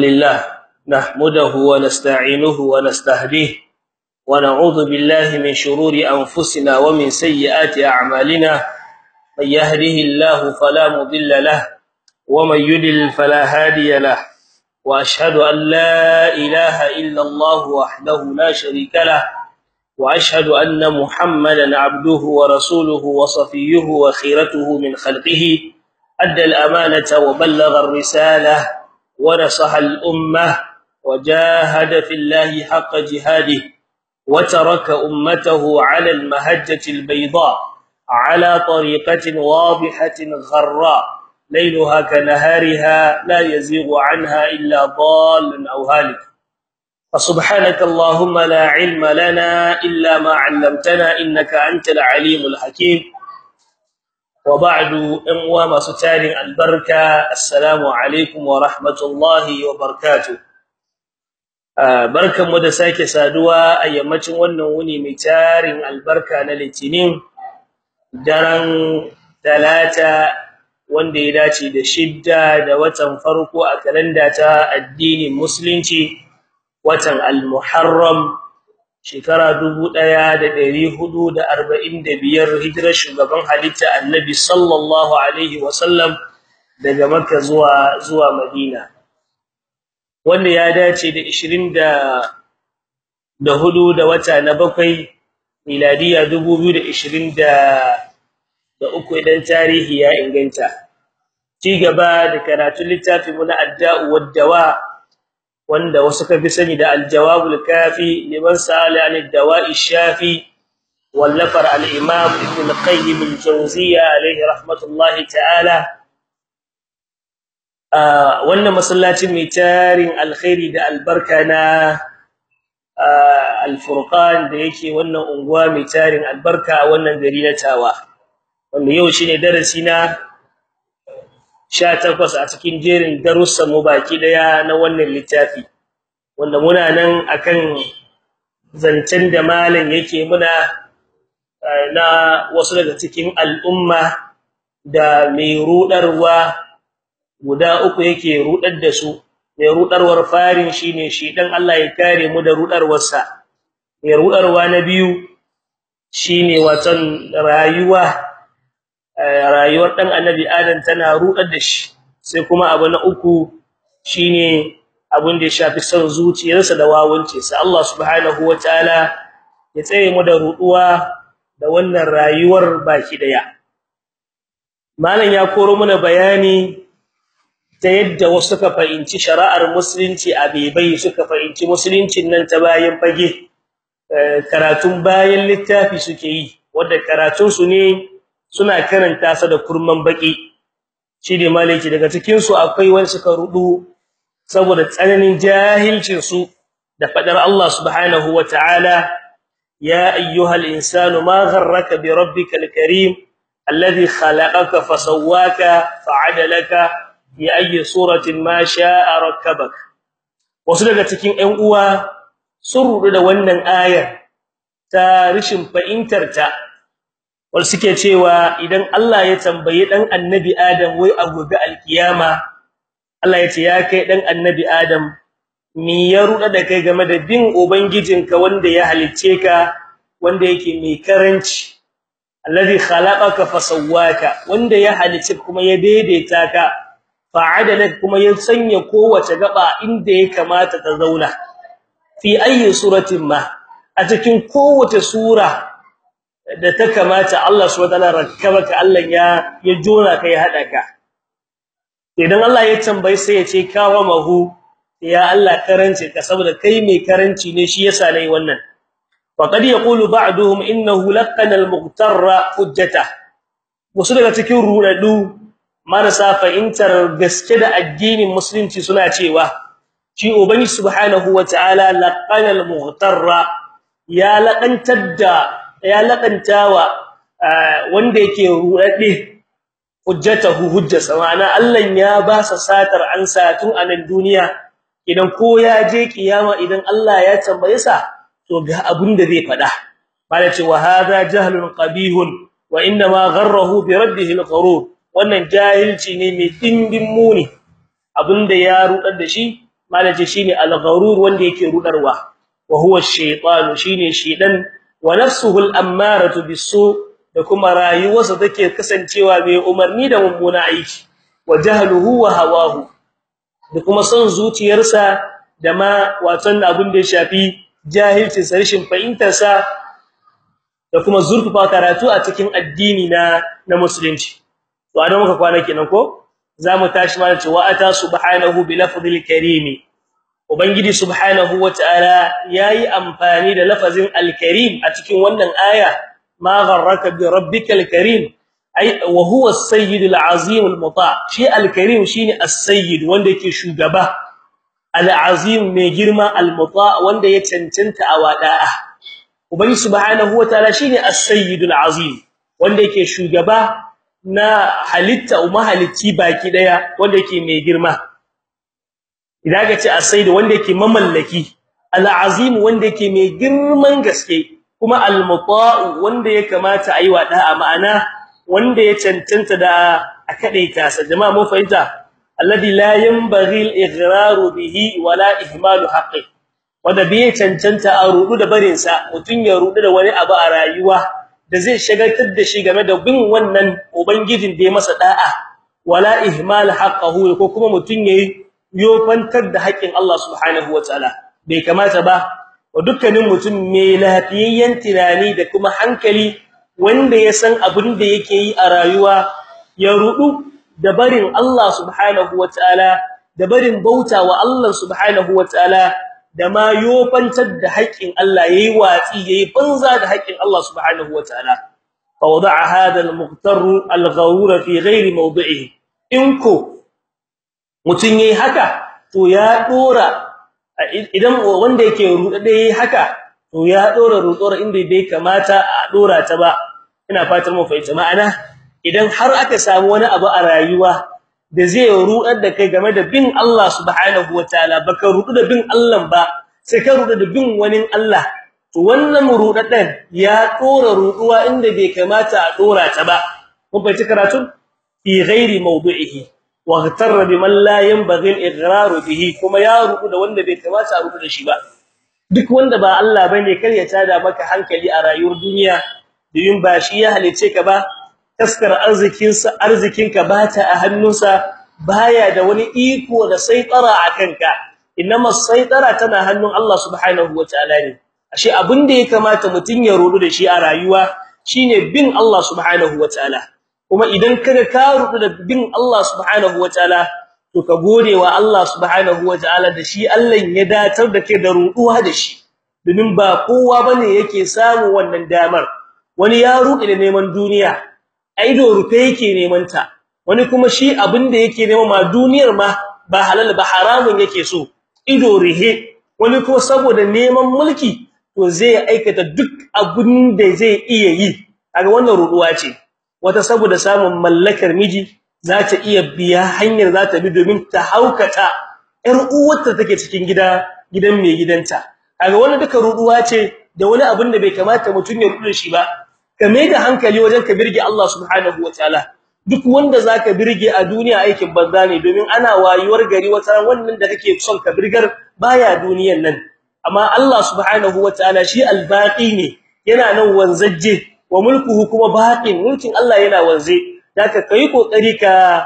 لله نحمده ونستعينه ونستهديه ونعوذ بالله من شرور أنفسنا ومن سيئات أعمالنا من يهده الله فلا مضل له ومن يضلل فلا هادي له وأشهد أن لا إله إلا الله وحده لا شريك له وأشهد أن محمدا عبده ورسوله وصفيه وخيرته من خلقه أدى الأمانة وبلغ الرسالة ونصح الأمة وجاهد في الله حق جهاده وترك أمته على المهجة البيضاء على طريقة واضحة غراء. ليلها كنهارها لا يزيغ عنها إلا ضال أو هالك. فسبحانك اللهم لا علم لنا إلا ما علمتنا إنك أنت العليم الحكيم. wa ba'du ɗan uwa masu tarin albarka assalamu alaikum wa rahmatullahi wa barakatuh barkanmu da sake saduwa a yammacin wannan wuni mai tarin albarka na litinin daren talata wanda ya dace da shidda da watan farko a kalanda ta addinin musulunci watan al-muharram shekara 1445 hijirar shugaban halitta annabi sallallahu alaihi wasallam daga makka zuwa zuwa madina. Wanda ya dace da 20 da wata na bakwai miladiya 2020 da uku idan tarihi ya inganta. Ci gaba da karatun littafin mu na adda'u wad-dawa wanda wasu ka fi sani da al-jawabul kafi liman sa'ala an ad-dawa'i shafi wallafar al-imam ibn al-qayyim al-jawziyya alayhi rahmatullahi ta'ala. Wannan masallacin mai tarin alkhairi da albarka na al-furqan da yake wannan unguwa mai tarin albarka wannan gari na tawa wanda yau shine darasi na 18 a cikin jerin darussan mu baki ɗaya na wannan littafi. Wanda muna nan akan zancen da malam yake muna na wasu daga cikin al'umma da mai rudarwa guda uku yake rudar da su. Mai rudarwar farin shine shi dan Allah ya kare mu da rudarwarsa. Mai rudarwa na biyu shine watan rayuwa rayuwar dan annabi adam tana rudar da shi. Sai kuma abu na uku shine abin da ya shafi son zuciyarsa da wawunce sai Allah subhanahu wataala ya tsaye mu da ruduwa da wannan rayuwar baki ɗaya malam ya koro mana bayani ta yadda wasu suka fahimci shari'ar musulunci a bebai suka fahimci musuluncin nan ta bayan fage. Karatun bayan littafi suke yi wanda karatun su ne suna karanta sa da kurman baki. Shi ne daga cikin su akwai wani suka rudu saboda tsananin jahilcin su da fadar Allah subhanahu wataala ya ayyuhal insanu ma gharraka bi rabbikal karim alladhi khalaqaka fasawwaka fa'adalaka bi ayyi suratin ma sha'a rakkabak. Wasu daga cikin ƴan uwa sun rudu da wannan ayar ta rishin fahimtar ta. Wal suke cewa idan Allah ya tambaye dan annabi Adam wai a gobe alkiyama Allah ya ce ya kai dan annabi Adam mi ya ruda da kai game da bin ubangijinka wanda ya halicce ka wanda yake mai karanci? Alladhi khalaqaka fasawwaka wanda ya halicce kuma ya daidaita ka fa'adalaka kuma ya sanya kowace gaba inda ya kamata ta zauna. Fi ayi suratin ma a cikin kowace sura da ta kamata Allah subhanahu wataala rakkabaka Allah ya ya jona kai hada ka. Idan Allah ya tambaye sai ya ce kawa mahu ya Allah karance ka saboda kai mai karanci ne shi yasa na yi wannan. Faqad yaqulu ba'duhum innahu laqana al-mughtarra hujjata. Wasu daga cikin rudadu marasa fahimtar gaske da addinin musulunci suna cewa shi ubangi subhanahu wataala laqana al-mughtarra ya laqantar da ya laƙantawa wanda yake ruɗaɗe hujjatahu hujjasa. Ma'ana Allah ya ba sa satar an satun a nan duniya. Idan ko ya je kiyama idan Allah ya tambaye sa to ga abin da zai faɗa. Bala ce wa hadha jahlun qabihun wa inna ma gharrahu bi rabbihi al-gharur wannan jahilci ne mai dimbin muni. Abinda ya rudar da shi malaje shine al-gharur wanda yake rudarwa wa huwa ash-shaytan shine shedan wa nafsuhu al-ammaratu bis-su da kuma rayuwarsa take kasancewa mai umarni da mummuna aiki wa jahluhu wa hawahu da kuma son zuciyarsa da ma watan abin da ya shafi jahilcin sarishin fahimtarsa da kuma zurfafa karatu a cikin addini na na musulunci. To a nan muka kwana kenan ko? Zamu tashi ma cewa ata subhanahu bi lafzil karim ubangiji subhanahu wataala yayi amfani da lafazin al-karim a cikin wannan aya ma gharraka bi rabbikal karim ai wa huwa as-sayyid al-azim al-muta shi al-karim shine as-sayyid wanda yake shugaba. Al-azim mai girma al-muta wanda ya cancanta a wada'a. Ubangi subhanahu wataala shine as-sayyid al-azim wanda yake shugaba na halitta umma halitti baki ɗaya wanda yake mai girma. Idan ka ce as-sayyid wanda yake mamallaki al-azim wanda yake mai girman gaske kuma al-muta wanda ya kamata ayi wada'a ma'ana wanda ya cancanta da a kadaita sa. Jama'a mun fahimta? Alladhi la yanbaghi al-ighraru bihi wala ihmalu haqqi. Wanda bai cancanta a rudu da barin sa mutun ya rudu da wani abu a rayuwa da zai shagaltar da shi game da bin wannan ubangijin da ya masa da'a wala ihmal haqqahu ko kuma mutun yayi yofantar da haƙin Allah subhanahu wataala bai kamata ba wa dukkanin mutum mai lafiyayyen tunani da kuma hankali wanda ya san abin da yake yi a rayuwa ya rudu da barin Allah subhanahu wataala da barin bauta wa Allah subhanahu wataala da ma yofantar da haƙin Allah yayi watsi yayi banza da haƙin Allah subhanahu wataala fa wada'a hadha al-muqtar al-ghawra fi ghairi mawdi'ihi. Inko mutun yayi haka to ya dora idan wanda yake rudade yayi haka to ya dora rutsora inda bai kamata a dora ta ba. Ina fatan mu fahimta. Ma'ana idan har aka samu wani abu a rayuwa da zai rudar da kai game da bin Allah subhanahu wataala baka rudu da bin Allah ba sai ka rudu da bin wani Allah to wannan rudadan ya dora ruduwa inda bai kamata a dora ta ba. Mun fahimci karatu fi ghairi mawdu'ihi. Wa ghatarra biman la yanbaghi al-ighrar bihi kuma ya rudu da wanda bai kamata a rudu da shi ba duk wanda ba Allah ba ne kar ya tada maka hankali a rayuwar duniya yin ba shi ya halice ka ba taskar arzikinsa arzikinka bata a hannunsa baya da wani iko da saitara akanka inma saitara tana hannun Allah subhanahu wataala ne ashe abin da ya kamata mutun ya rudu da shi a rayuwa shine bin Allah subhanahu wataala kuma idan kaga ka rudu da bin Allah subhanahu wataala to ka gode wa Allah subhanahu wataala da shi Allah ya datar da kai da ruduwa da shi. Domin ba kowa ba ne yake samu wannan damar. Wani ya ruɗe da neman duniya aido rufe yake neman ta. Wani kuma shi abin da yake nema ma duniyar ma ba halal ba haramun yake so ido rihe wani ko saboda neman mulki to zai aikata duk abin da zai iya yi. Kaga wannan ruduwa ce. Wata saboda samun mallakar miji za ta iya biya hanyar za ta bi domin ta haukata ƴar uwarta take cikin gida gidan mai gidanta. Kaga wannan duka ruduwa ce da wani abin da bai kamata mutun ya rudu shi ba. Kame da hankali wajen ka birge Allah subhanahu wataala duk wanda zaka birge a duniya aikin banza ne domin ana wayuwar gari wata wannan da kake son ka birgar baya duniyan nan. Amma Allah subhanahu wataala shi albaqi ne yana nan wanzaje wa mulkuhu kuma baqin mulkin Allah yana wanze. Zaka kai ƙoƙari ka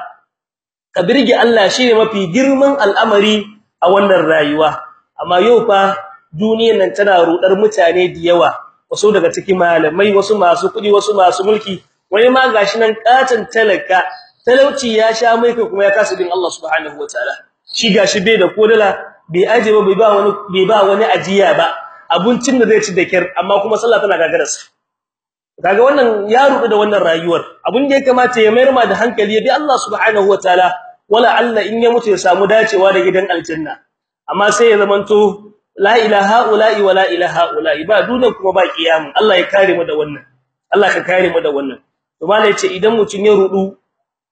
ka birge Allah shi ne mafi girman al'amari a wannan rayuwa. Amma yau fa duniyan nan tana rudar mutane da yawa. Wasu daga cikin malamai wasu masu kuɗi wasu masu mulki. Wani ma gashi nan katan talaka talauci ya sha mai kuma ya kasa bin Allah subhanahu wataala shi gashi bai da kodala bai aje ba bai ba wani bai ba wani ajiya ba. Abincin da zai ci da kyar amma kuma sallah tana gagararsa kaga wannan ya rubu da wannan rayuwar. Abun da ya kamata ya mayar ma da hankali ya bi Allah subhanahu wataala wala Allah in ya mutu ya samu dacewa da gidan aljanna. Amma sai ya zamanto la ilaha ula'i wa la ilaha ula'i ba dunan kuma ba kiyamu. Allah ya kare mu da wannan. Allah ka kare mu da wannan. To malai ce idan mutun ya rudu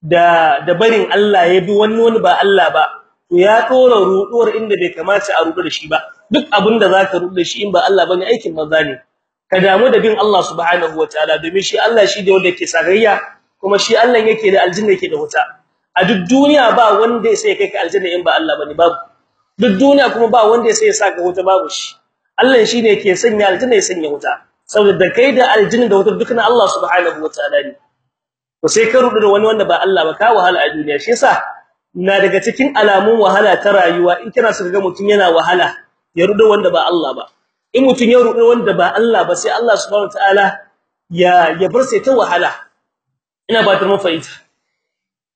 da da barin Allah ya bi wani wani ba Allah ba to ya tsora ruduwar inda bai kamata a rudu da shi ba. Duk abin da zaka rudu da shi in ba Allah ba ne aikin maza ne. Ka damu da bin Allah subhanahu wataala domin shi Allah shi da wanda yake sagayya kuma shi Allah yake da aljanna yake da wuta. A duk duniya ba wanda sai kai ka aljanna in ba Allah ba ne babu. Duk duniya kuma ba wanda ya sai ya saka wuta babu shi. Allah shine yake sanya aljanna ya sanya wuta. Saboda da kai da aljanna da wuta dukkan Allah subhanahu wataala ne. To sai ka rudu da wani wanda ba Allah ba ka wahala a duniya. Shi yasa na daga cikin alamun wahala ta rayuwa in kana so ga mutun yana wahala ya rudu wanda ba Allah ba. In mutun ya rudu wanda ba Allah ba sai Allah subhanahu wataala ya ya bar sai ta wahala. Ina ba ta mafaita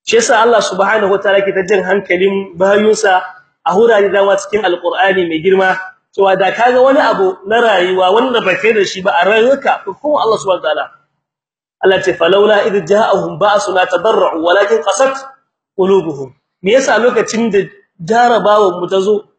shi yasa Allah subhanahu wataala ke ta jin hankalin bayunsa a hurare dama cikin alqur'ani mai girma cewa da kaga wani abu na rayuwa wanda ba kai da shi ba a rayuwarka kuma Allah subhanahu wataala Allah ce falawla idh ja'ahum ba'suna tadarru walakin qasat qulubuhum. Me yasa lokacin da jarabawan mu ta zo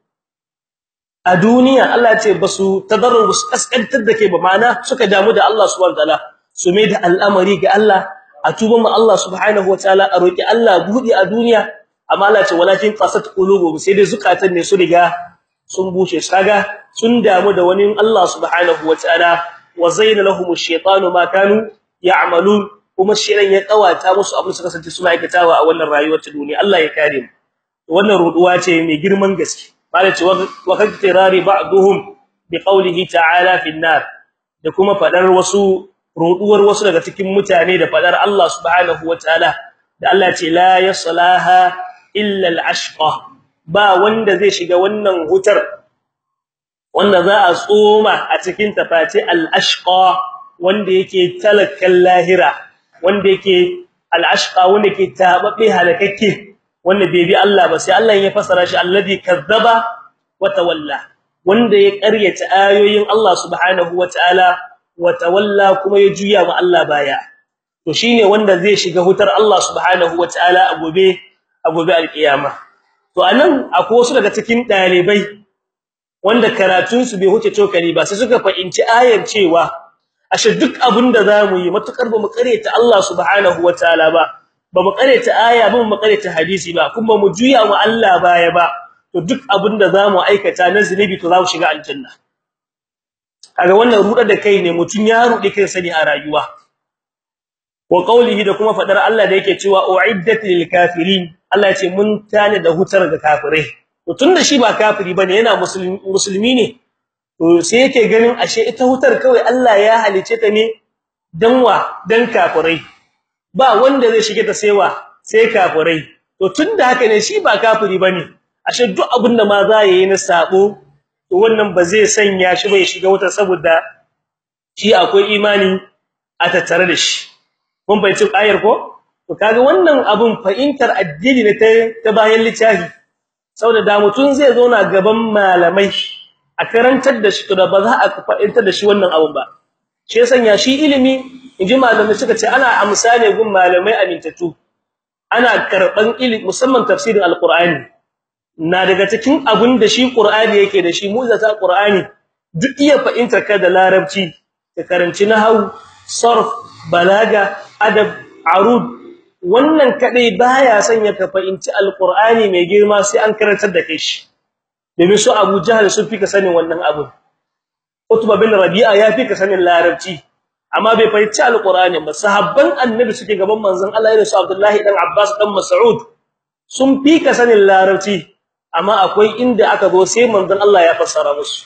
a duniya Allah ce ba su tadarru su kaskantar da ke ba mana suka damu da Allah subhanahu wataala su mai da al'amari ga Allah a tuba mu Allah subhanahu wataala a roki Allah budi a duniya. Amma Allah ce walakin qasat qulubuhum sai dai zukatan ne su riga sun bushe. Kaga sun damu da wani Allah subhanahu wataala wa zayyana lahum ash-shaytanu ma kanu ya'malun. Kuma shirin ya ƙawata musu abin su kasance suna aikatawa a wannan rayuwar ta duniya. Allah ya kare mu. Wannan ruduwa ce mai girman gaske. Bale ce wa kaktirari ba'duhum bi qawlihi ta'ala fi an-nar. Da kuma fadar wasu ruduwar wasu daga cikin mutane da fadar Allah subhanahu wataala da Allah ce la yaslaha illa al-ashqa. Ba wanda zai shiga wannan hutar wanda za a tsoma a cikin tafaci al-ashqa wanda yake talakan lahira wanda yake al-ashqa wanda yake tababbe halakakke. Wanda bai bi Allah ba sai Allah ya fasara shi alladhi kazzaba wa tawalla. Wanda ya ƙaryata ayoyin Allah subhanahu wataala wa tawalla kuma ya juya ma Allah baya. To shine wanda zai shiga hutar Allah subhanahu wataala a gobe a gobe alkiyama to a nan akwai wasu daga cikin ɗalibai wanda karatun su bai huce cokali ba sai suka fahimci ayar cewa ashe duk abin da za mu yi matuƙar ba mu kareta Allah subhanahu wataala ba ba mu kareta aya ba mu kareta hadisi ba kuma mu juya mu Allah baya ba to duk abin da za mu aikata na zinubi to za mu shiga aljanna. Kaga wannan rudar da kai ne mutun ya rudi kai sani a rayuwa. Wa qawlihi da kuma fadar Allah da yake cewa uiddat lil kafirin. Allah ya ce mun tane da hutar ga kafirai. To tunda shi ba kafiri ba ne yana musulmi ne to sai yake ganin ashe ita hutar kawai Allah ya halice ta ne dan wa? Dan kafirai. Ba wanda zai shige ta saiwa sai kafirai. To tunda haka ne shi ba kafiri ba ne. Ashe duk abin da ma za yi na sabo to wannan ba zai sanya shi bai shiga wutar saboda shi akwai imani a tattare da shi. Mun bai ci ayar ko? To kaga wannan abun fa'intar addini ne ta bayan littafi. Saboda da mutun zai zo na gaban malamai a karantar da shi to da ba za a fa'intar da shi wannan abun ba. Shi sanya shi ilimi inji malamai suka ce ana amsa ne gun malamai amintatu ana karɓan ilimi musamman tafsirin alqur'ani. Na daga cikin abun da shi qur'ani yake da shi mu'jiza qur'ani duk iya fa'intar ka da larabci ka karanci nahwu sarf balaga adab arud. Wannan kadai baya sanya ka fahimci alqur'ani mai girma sai an karantar da kai shi. Domin su Abu Jahl sun fika sanin wannan abu Utba bin Rabi'a ya fika sanin larabci. Amma bai fahimci alqur'ani ba. Sahabban annabi suke gaban manzon Allah irin su Abdullahi dan Abbas dan Mas'ud. Sun fika sanin larabci amma akwai inda aka zo sai manzon Allah ya fassara musu.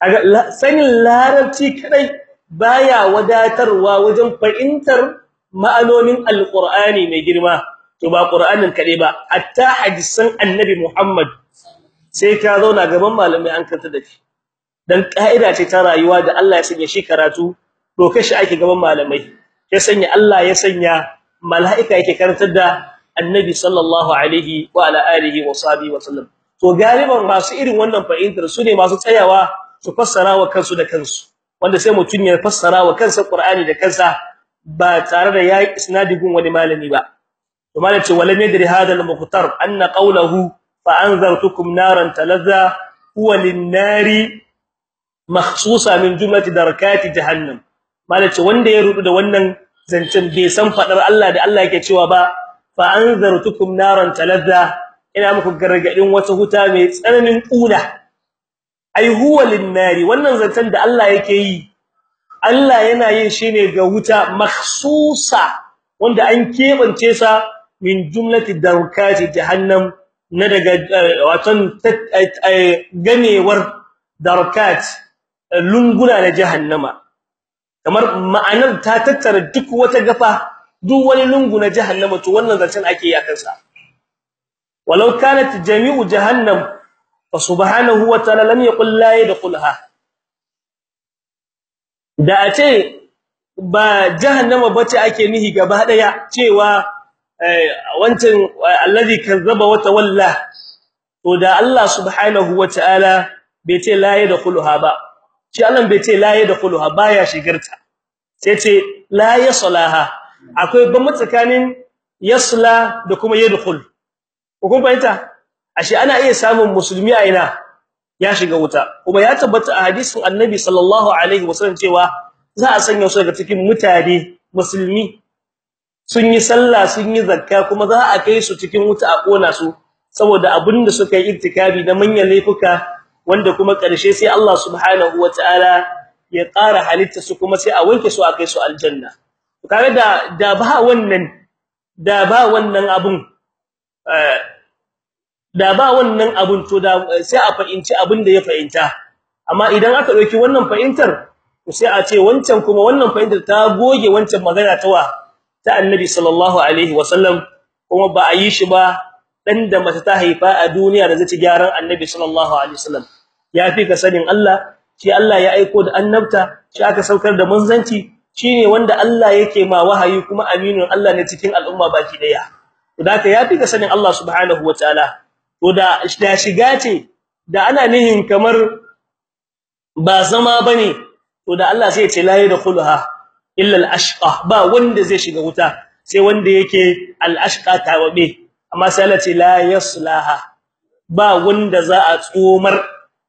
Aga sanin larabci kadai baya wadatarwa wajen fahimtar ma'anonin alqur'ani mai girma. To ba qur'anin kade ba hatta hadisan annabi Muhammad sai ka zauna gaban malamai an kanta da shi. Dan kaida ce ta rayuwa da Allah ya sanya shi karatu doka shi ake gaban malamai. Ya sanya Allah ya sanya mala'ika yake karantar da annabi sallallahu alaihi wa ala alihi wa sahbihi wa sallam. To galiban masu irin wannan fahimtar su ne masu tsayawa su fassara wa kansu da kansu. Wanda sai mutun ya fassara wa kansa Qur'ani da kansa ba tare da yayi isnadi gun wani malami ba. To malam ce walam yadri hada al-muqtar anna qawluhu fa anzartukum naran talazza huwa lin-nari makhsusa min jumlati darakati jahannam. Malam ce wanda ya rudu da wannan zancen bai san fadar Allah da Allah yake cewa ba. Fa anzartukum naran talazza. Ina muku gargaɗin wata huta mai tsananin kuna ai huwa lin-nari. Wannan zancen da Allah yake yi Allah yana yin shi ne ga wuta makhsusa wanda an kebance sa min jumlati darkati jahannam na daga watan ganewar darkat lunguna na jahannama. Kamar ma'anar ta tattara duk wata gafa duk wani lungu na jahannama to wannan zancen ake yi akan sa walau kanat jami'u jahannam fa subhanahu wa ta'ala lam yaqul la yadkhulha. Da a ce ba jahannama bace ake nihi gaba ɗaya cewa wancan allazi kazzaba wa tawalla. To da Allah subhanahu wa ta'ala bai ce la yadkhulha ba. Shi Allah bai ce la yadkhulha baya shigarta. Sai ce la yaslaha. Akwai ban tsakanin yasla da kuma yadkhul. Kun fahimta? Ashe ana iya samun musulmi a ina? Ya shiga wuta. Kuma ya tabbata a hadisin annabi sallallahu alaihi wasallam cewa za a sanya su daga cikin mutane musulmi. Sun yi sallah sun yi zakka kuma za a kai su cikin wuta a kona su saboda abin da suka yi irtikabi na manyan laifuka wanda kuma ƙarshe sai Allah subhanahu wataala ya ƙara halitta su kuma sai a wanke su a kai su aljanna. Kaga da da ba wannan da ba wannan abun da ba wannan abun to da sai a fahimci abin da ya fahimta. Amma idan aka ɗauki wannan fahimtar to sai a ce wancan kuma wannan fahimtar ta goge wancan magana ta wa ta annabi sallallahu alaihi wasallam kuma ba a yi shi ba dan da mace ta haifa a duniya da zai gyaran annabi sallallahu alaihi wasallam ya fi ka sanin Allah shi Allah ya aiko da annabta shi aka saukar da manzanci shine wanda Allah yake ma wahayi kuma aminun Allah ne cikin al'umma baki ɗaya to da ya fi ka sanin Allah subhanahu wataala to da shiga ce da ana nihin kamar ba zama ba ne to da Allah sai ya ce la yadkhuluha illa al-ashqa. Ba wanda zai shiga wuta sai wanda yake al-ashqa tawabe. Amma sai Allah ce la yaslaha. Ba wanda za a tsomar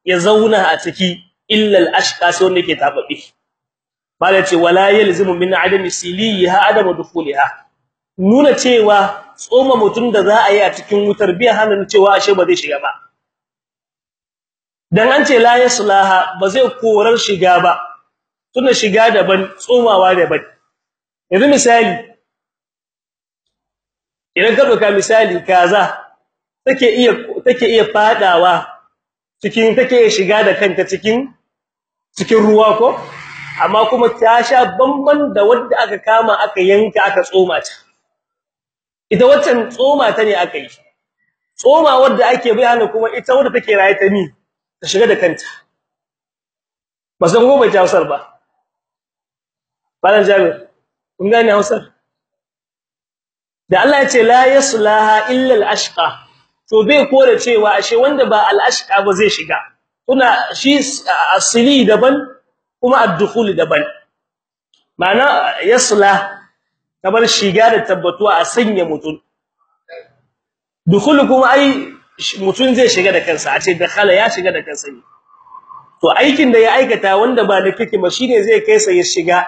ya zauna a ciki illa al-ashqa sai wanda yake tababe bala ce wala yalzimu min adami siliha adamu dukhuliha nuna cewa tsoma mutun da za a yi a cikin wutar biya hanan cewa ashe ba zai shiga ba. Dan an ce la yaslaha ba zai korar shiga ba. Tunda shiga daban tsomawa daban. Yanzu misali idan ka doka misali kaza take iya take iya fadawa cikin take shiga da kanta cikin cikin ruwa ko? Amma kuma ta sha bamban da wanda aka kama aka yanka aka tsoma ta. Ita waccan tsoma ta ne aka yi. Tsoma wanda ake bayani kuma ita wanda take raye ta ni ta shiga da kanta. Ba san gobe ta Hausar ba. Malam Jabir kun gane Hausar? Da Allah ya ce la yaslaha illa al-ashqa. To bai kore cewa ashe wanda ba al-ashqa ba zai shiga. Kuna shi asili daban kuma ad-dukhul daban. Ma'ana yasla kamar shiga da tabbatuwa a sanya mutun dukhul kuma ai mutun zai shiga da kansa a ce dakhala ya shiga da kansa to aikin da ya aikata wanda ba da kike ba shine zai kai sa ya shiga.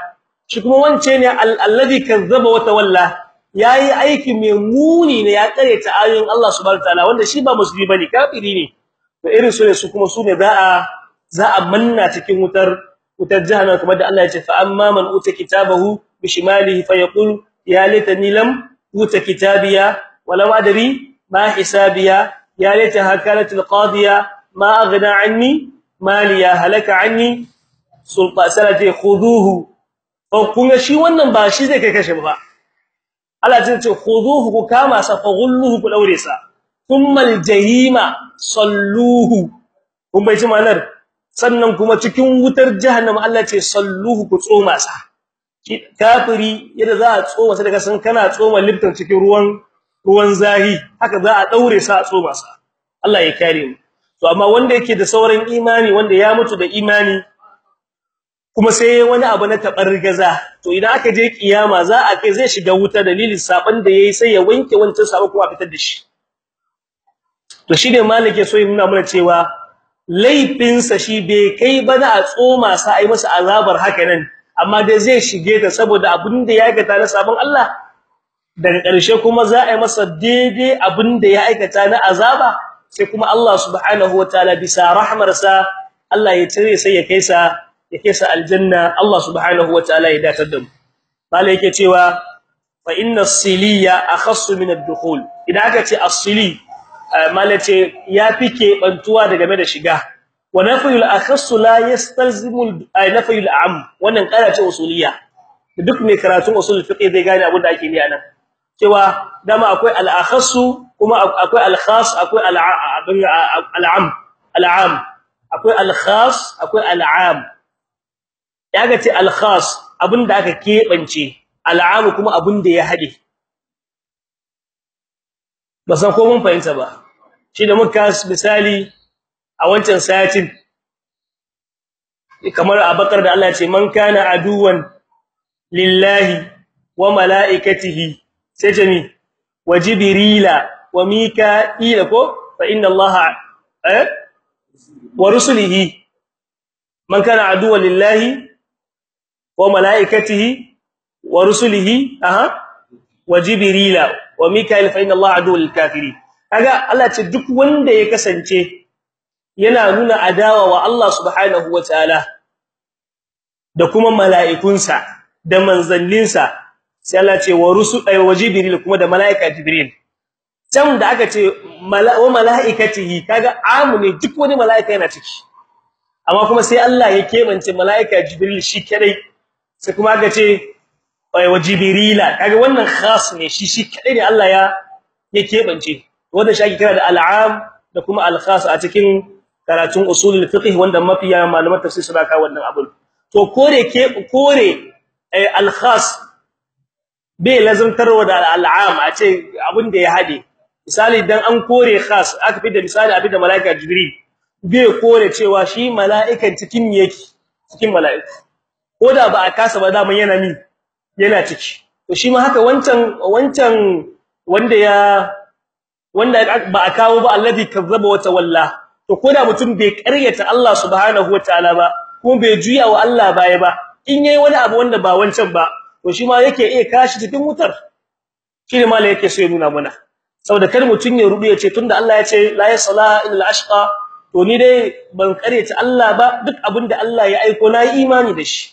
Shi kuma wance ne alladhi kazzaba wa tawalla. Yayi aiki mai muni ne ya kare ta ayoyin Allah subhanahu wataala wanda shi ba musulmi ba ne kafiri ne. To irin su ne su kuma su ne za a za a manna cikin wutar wutar jahannam kamar da Allah ya ce fa amma man uta kitabahu bishimalihi fayaqul ya laitani lam uta kitabiya walam adri ma hisabiya ya laitaha kanat alqadiya ma aghna anni maliya halaka anni sulta salati khuduhu. Ko kuma shi wannan ba shi zai kai kashe ba. Allah ya ce khuduhu ku kama sa fa gulluhu ku daure sa. Thumma aljahima salluhu. Kun bai ji manar sannan kuma cikin wutar jahannama Allah ce salluhu ku tsoma sa. Kafiri yadda za a tsoma sa daga san kana tsoma liftan cikin ruwan ruwan zahi haka za a daure sa a tsoma sa. Allah ya kare mu. To amma wanda yake da sauran imani wanda ya mutu da imani kuma sai wani abu na tabargaza to idan aka je kiyama za a kai zai shiga wuta dalilin saban da yayi sai ya wanke wancan sabo kuma fitar da shi. To shine malike so yin mana cewa laifinsa shi bai kai ba da a tsoma sa ai masa azabar haka nan amma dai zai shige ta saboda abin da ya aikata na sabon Allah. Daga ƙarshe kuma za a yi masa daidai abin da ya aikata na azaba sai kuma Allah subhanahu wataala bisa rahmarsa Allah ya tare sai ya kaisa ya kaisa aljanna Allah subhanahu wataala ya datar da mu. Bala yake cewa fa inna as-siliya akhassu min ad-dukhul. Idan aka ce as-sili malace ya fike bantuwa daga game da shiga. Wa nafyul akhassu la yastalzimu nafyul am. Wannan kara ce usuliyya. Duk mai karatun usul fiqh zai gane abin da ake yi a nan cewa dama akwai al akhassu kuma akwai al khas akwai al am al am akwai al khas akwai al am yaga ce al khas abin da aka kebance al am kuma abin da ya hade ba san ko mun fahimta ba. Shi da muka misali a wancan satin kamar abakar da Allah ya ce man kana aduwan lillahi wa malaikatihi. Sai jami wa jibrila wa mika'ila ko? Fa inna allaha eh? Wa rusulihi. Man kana aduwan lillahi wa malaikatihi wa rusulihi aha wa jibrila wa mika'il fa inna allaha aduwwul kafirin. Kaga Allah ce duk wanda ya kasance yana nuna adawa wa Allah subhanahu wataala da kuma mala'ikunsa da manzanninsa sai Allah ce wa rusul ay wa jibril kuma da malaika jibril. Can da aka ce wa malaikatihi kaga amu ne duk wani malaika yana ciki. Amma kuma sai Allah ya kebance malaika jibril shi kadai. Sai kuma aka ce wa jibrila. Kaga wannan khas ne shi shi kadai ne Allah ya ya kebance wanda shi ake kira da al'am da kuma al-khas a cikin karatun usulul fiqh wanda mafiya malaman tafsir suna kawo wannan abun. To kore ke kore al-khas bai lazantarwa da al'am a ce abin da ya hade misali dan an kore khas aka fi da misali abin da malaika jibril bai kore cewa shi malaikan cikin yake cikin koda ba a kasa ba da yana ni yana ciki. To shi ma haka wancan wancan wanda ya wanda ba a kawo ba alladhi kazzaba wa tawalla. To koda mutum bai ƙaryata Allah subhanahu wataala ba kuma bai juya wa Allah baya ba in yayi wani abu wanda ba wancan ba to shi ma yake iya kashi cikin wutar. Shine malai yake so ya nuna mana. Saboda kar mutun ya rubu ya ce tunda Allah ya ce la yasla illa ashqa to ni dai ban ƙaryata Allah ba duk abin da Allah ya aiko na yi imani da shi.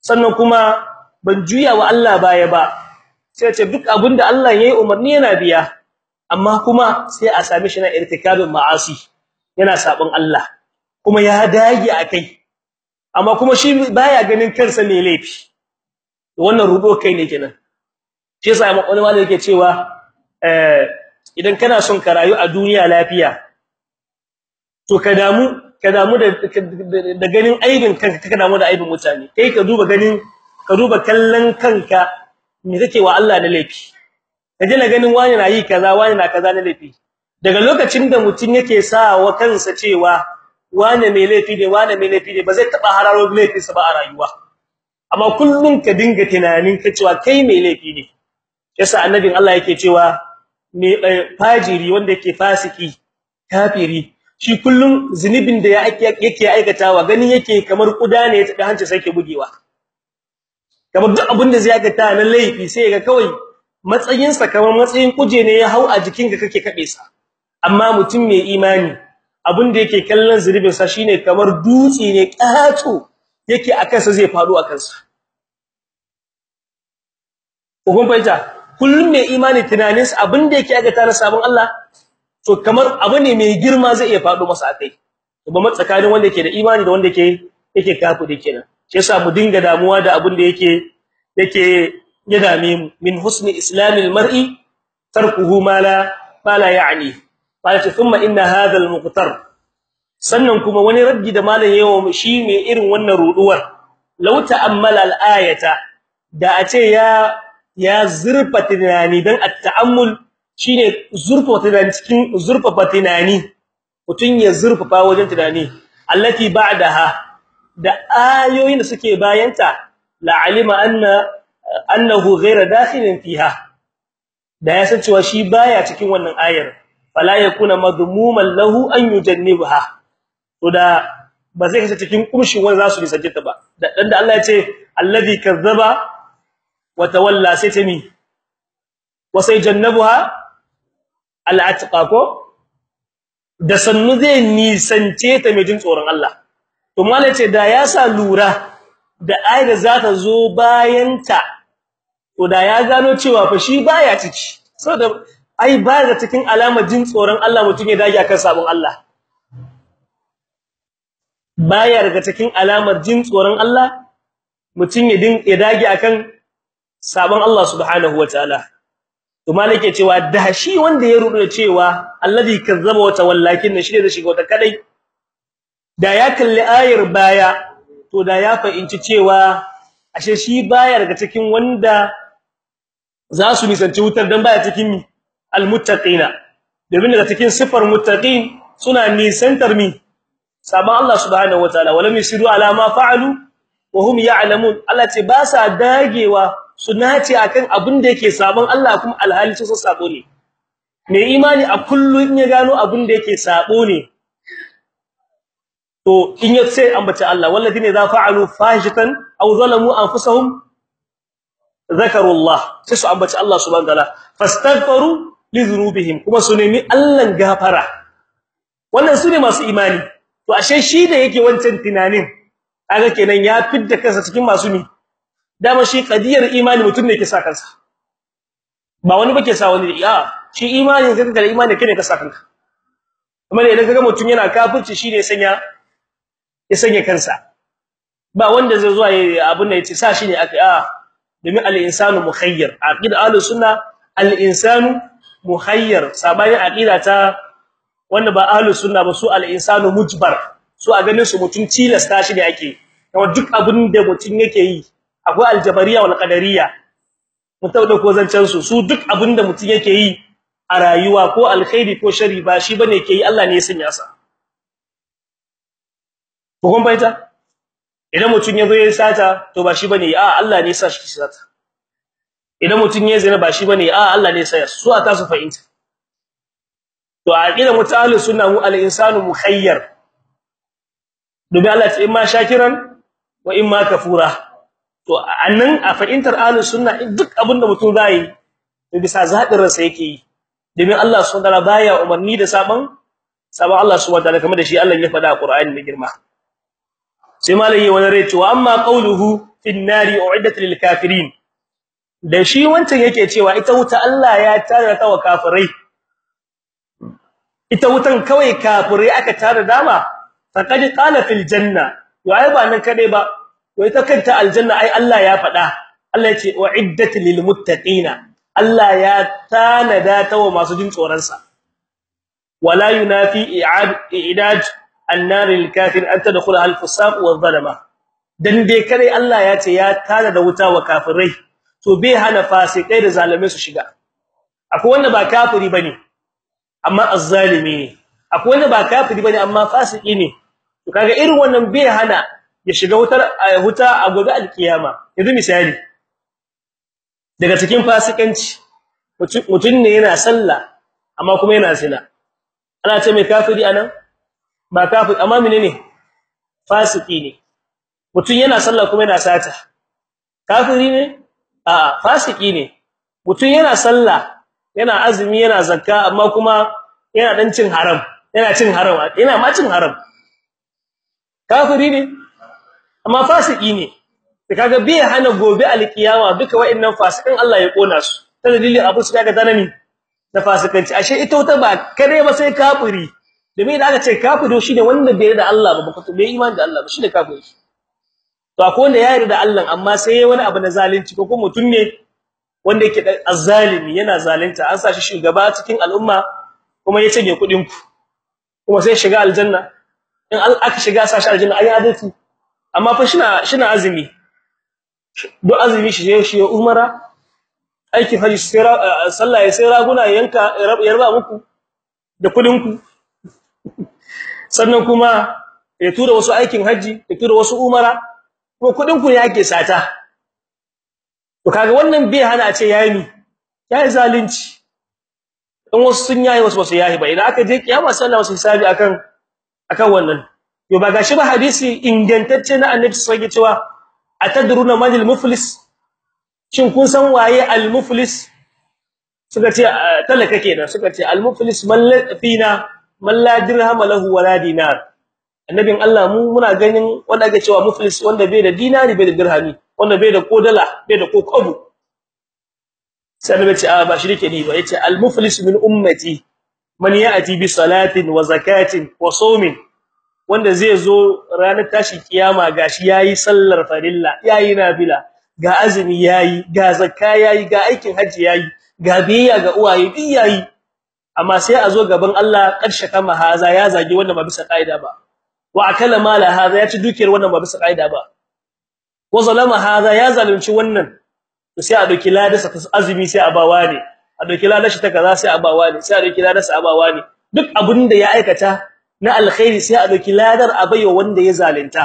Sannan kuma ban juya wa Allah baya ba. Sai ce duk abin da Allah yayi umarni yana biya. Amma kuma sai a same shi na irtikabin ma'asi yana sabon Allah kuma ya dage akai amma kuma shi baya ganin kansa ne laifi. Wannan rudo kai ne kenan. Shi yasa wani malami yake cewa eh idan kana son ka rayu a duniya lafiya to ka damu ka damu da ganin aibin kanka ka damu da aibin mutane. Kai ka duba ganin ka duba kallon kanka me kake wa Allah da laifi. Kaje na ganin wani na yi kaza wani na kaza na laifi. Daga lokacin da mutun yake sa wa kansa cewa wani mai laifi ne wani mai laifi ne ba zai taba hararo laifin sa ba a rayuwa. Amma kullun ka dinga tunanin ka cewa kai mai laifi ne. Yasa annabin Allah yake cewa mai fajiri wanda yake fasiki kafiri shi kullun zunubin da yake aikatawa ganin yake kamar kuda ne ta hanci sai ke bugewa. Kamar duk abin da zai aikata na laifi sai ga kawai matsayinsa kamar matsayin kuje ne ya hau a jikinka kake kabe sa. Amma mutum mai imani abin da yake kallon zunubin sa shine kamar dutse ne kato yake akan sa zai faɗo akan sa kun fahimta? Kullum mai imani tunanin sa abin da yake aikata na sabon Allah to kamar abu ne mai girma zai iya faɗo masa akai to ba tsakanin wanda yake da imani da wanda yake yake kafu da kenan. Shi yasa mu dinga damuwa da abin da yake yake ya dame mu. Min husni islamil mar'i tarkuhu ma la ma la ya'ni. Qala thumma inna hadha al-muqtar sannan kuma wani raddi da malan yawo shi mai irin wannan ruduwar law ta'ammala al-ayata da a ce ya ya zurfa tunani dan at-ta'ammul shine zurfa tunani cikin zurfa tunani mutun ya zurfafa wajen tunani. Allati ba'daha da ayoyin da suke bayanta la alima anna annahu ghayra dakhilin fiha. Da ya san cewa shi baya cikin wannan ayar. Fala yakuna madmuman lahu an yujannibha to da ba zai kace cikin kumshin wanda za su bisance ta ba. Dan da Allah ya ce allazi kazzaba wa tawalla sai ce mi? Wa sai jannabuha al'atqa ko? Da sannu zai nisance ta mai jin tsoron Allah. To malai ce da ya sa lura da ayar za ta zo bayan ta to da ya gano cewa fa shi baya ciki. Saboda ai ba ga cikin alamar jin tsoron Allah mutun ya dage akan sabon Allah. Baya daga cikin alamar jin tsoron Allah mutun ya din ya dage akan sabon Allah subhanahu wataala to malike cewa da shi wanda ya rubuta cewa alladhi kazzaba wa tawallakin shi ne da shiga wata kadai. Da ya kalli ayar baya to da ya fahimci cewa ashe shi baya daga cikin wanda za su nisanci wutar dan baya cikin mi? Almuttaqina. Domin daga cikin sifar muttaqin suna nisantar mi? Saban Allah subhanahu wataala walam yusiru ala ma fa'alu wa hum ya'lamun. Allah ce ba sa dagewa su nace akan abin da yake saban Allah kuma alhali su sabo ne. Mai imani a kullun ya gano abin da yake sabo ne to in ya sai ambaci Allah. Walladine za fa'alu fahishatan aw zalamu anfusahum zakarullah. Sai su ambaci Allah subhanahu wa ta'ala. Fastaghfiru li dhunubihim kuma su nemi Allah gafara. Wannan su ne masu imani. To ashe shi da yake wancan tunanin kaga kenan ya fidda kansa cikin masu ni dama shi qadiyar imani mutum ne yake sa kansa. Ba wani bake sa wani ya shi imani sai ka imani kene ka sa kanka. Kuma idan kaga mutum yana kafirci shine sanya ya sanya kansa. Ba wanda zai zuwa abin da ya ce sa shi ne aka a domin al-insanu mukhayyar aqida ahlus sunna al-insanu mukhayyar saɓani aqida ta wanda ba ahlus sunna ba su al-insanu mujbar. Su a ganin su mutun tilasta shi da ake. Kuma duk abin da mutun yake yi akwai al-jabariyya wal qadariyya. Mutau da ko zancan su. Su duk abin da mutun yake yi a rayuwa ko alkhairi ko shari ba shi ba ne yake yi Allah ne ya sanya sa. Ko kun baita idan mutun ya zo ya sata to ba shi ba ne a Allah ne ya sa shi sata. Idan mutun ya zina ba shi ba ne a Allah ne ya sa su. A ta su fahimta. To a aqida mutahalli sunna mu al-insanu mukhayyar. Dubi Allah ce imma shakiran wa imma kafura. To annan a fahimtar ahlus sunna duk abin da mutum zai to bisa zabin ransa yake yi. Domin Allah subhanahu wa ta'ala baya umarni da saban saban Allah subhanahu wa ta'ala kamar da shi Allah ya faɗa a Qur'ani mai girma. Sai malai wani rai cewa amma qauluhu fin nari uiddat lil kafirin. Da shi wancan yake cewa ita wuta Allah ya tare ta wa kafirai. Ita wutan kawai kafirai aka tare dama faqad qala fil janna. To ai ba nan kadai ba to ita kanta aljanna ai Allah ya faɗa. Allah ya ce uiddat lil muttaqina. Allah ya tanada ta wa masu jin tsoron sa wala yunafi i'ad i'dad annar lilkafir an tadkhula alfusaq wadh-dhalama dan dai kare Allah ya ce ya tada da wuta wa kafirai. To bai hana fasikai da zalume su shiga. Akwai wanda ba kafiri ba ne amma azzalimi ne. Akwai wanda ba kafiri ba ne amma fasiki ne. To kaga irin wannan bai hana ya shiga wutar wuta a gobe alkiyama. Yanzu misali daga cikin fasikanci mutun ne yana sallah amma kuma yana zina. Ana ce mai kafiri a nan? Ba kafir amma menene fasiki ne. Mutun yana sallah kuma yana sata. Kafiri ne? A fasiki ne. Mutun yana sallah yana azumi yana zakka amma kuma yana dan cin haram yana cin haram yana ma cin haram. Kafiri ne? Amma fasiki ne. Kaga bai hana gobe alkiyama duka wa'annan fasikan Allah ya kona su. Ta dalilin abu su kaga tanani da fasikanci. Ashe ita wata ba kare ba sai kafiri. Domin da aka ce kafiri shine wanda bai da Allah ba ba bai imani da Allah ba shine kafiri. To akwai wanda ya yarda da Allah amma sai yayi wani abu na zalunci ko kuma mutum ne wanda yake azzalimi yana zalunta. An sa shi shugaba cikin al'umma kuma ya cinye kuɗin ku. Kuma sai shiga aljanna. In aka shiga sa shi aljanna ayi adalci. Amma fa shina shina azumi. Do azumi shi je shi umara aiki haji sai sallah ya sai raguna yanka yarba muku da kuɗin ku sannan kuma ya tura wasu aikin haji ya tura wasu umara kuma kuɗin ku ne ake sata. To kaga wannan bai hana a ce yayi ni yayi zalunci. In wasu sun yayi wasu wasu yayi ba. Idan aka je kiyama sai Allah wasu hisabi akan akan wannan. Yo ba gashi ba hadisi ingantacce na annabi sai cewa atadruna manil muflis shin kun san waye al muflis suka ce talaka kenan. Suka ce al muflis man fina man la dirham lahu wala dinar. Annabin Allah mu muna ganin wanda ake cewa muflis wanda bai da dinari bai da dirhami wanda bai da kodala bai da kokobu sai annabi a ba shi nake ni ba. Yace al muflis min ummati man ya'ti bi salatin wa zakatin wa sawmin. Wanda zai zo ranar tashi kiyama gashi yayi sallar farilla yayi nafila ga azumi yayi ga zakka yayi ga aikin haji yayi ga biyayya ga uwaye duk yayi amma sai a zo gaban Allah ƙarshe kama haza ya zagi wanda ba bisa kaida ba. Wa akala mala haza ya ci dukiyar wannan ba bisa kaida ba. Wa zalama haza ya zalunci wannan. To sai a doki ladarsa ta azumi sai a bawa ne. A doki ladarsa ta kaza sai a bawa ne. Sai a doki ladarsa a bawa ne. Duk abin da ya aikata na alkhairi sai a doki ladar a baiwa wanda ya zalunta.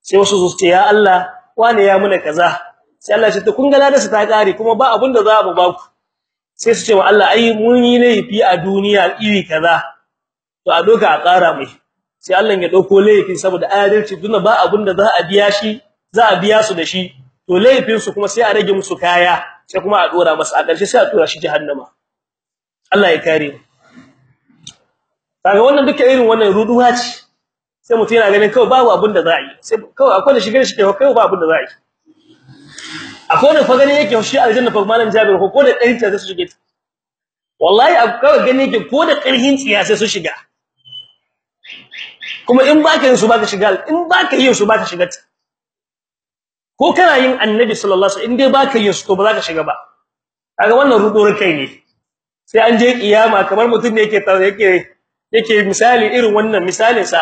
Sai wasu su ce ya Allah wane ya muna kaza? Sai Allah ya ce kun ga ladarsa ta kare kuma ba abin da za mu ba ku. Sai su ce wa Allah ai mun yi laifi a duniya iri kaza. To a doka a ƙara mai. Sai Allah ya ɗauko laifin saboda adalci tunda ba abin da za a biya shi za a biya su da shi. To laifin su kuma sai a rage musu kaya sai kuma a dora masa. A ƙarshe sai a tura shi jahannama. Allah ya kare kaga wannan duka irin wannan ruduwa ce. Sai mutum yana ganin kawai babu abin da za a yi. Sai kawai akwai da shigar shi kawai babu abin da za a yi. Akwai wanda fa gani yake shi aljanna fa malam Jabir ko da ƙarfin ta su shige wallahi akwai gani yake ko da ƙarfin tsiya sai su shiga. Kuma in baka yin su baka shiga in baka yin su baka shiga ko kana yin annabi sallallahu alaihi wasallam in dai baka yin su to ba za ka shiga ba. Kaga wannan rudur kai ne. Sai an je kiyama kamar mutum ne yake yake yake misali irin wannan misalin sa